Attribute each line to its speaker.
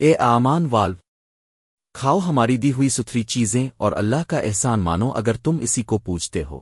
Speaker 1: اے آمان والو، کھاؤ ہماری دی ہوئی ستھری چیزیں اور اللہ کا احسان مانو اگر تم اسی کو پوچھتے ہو۔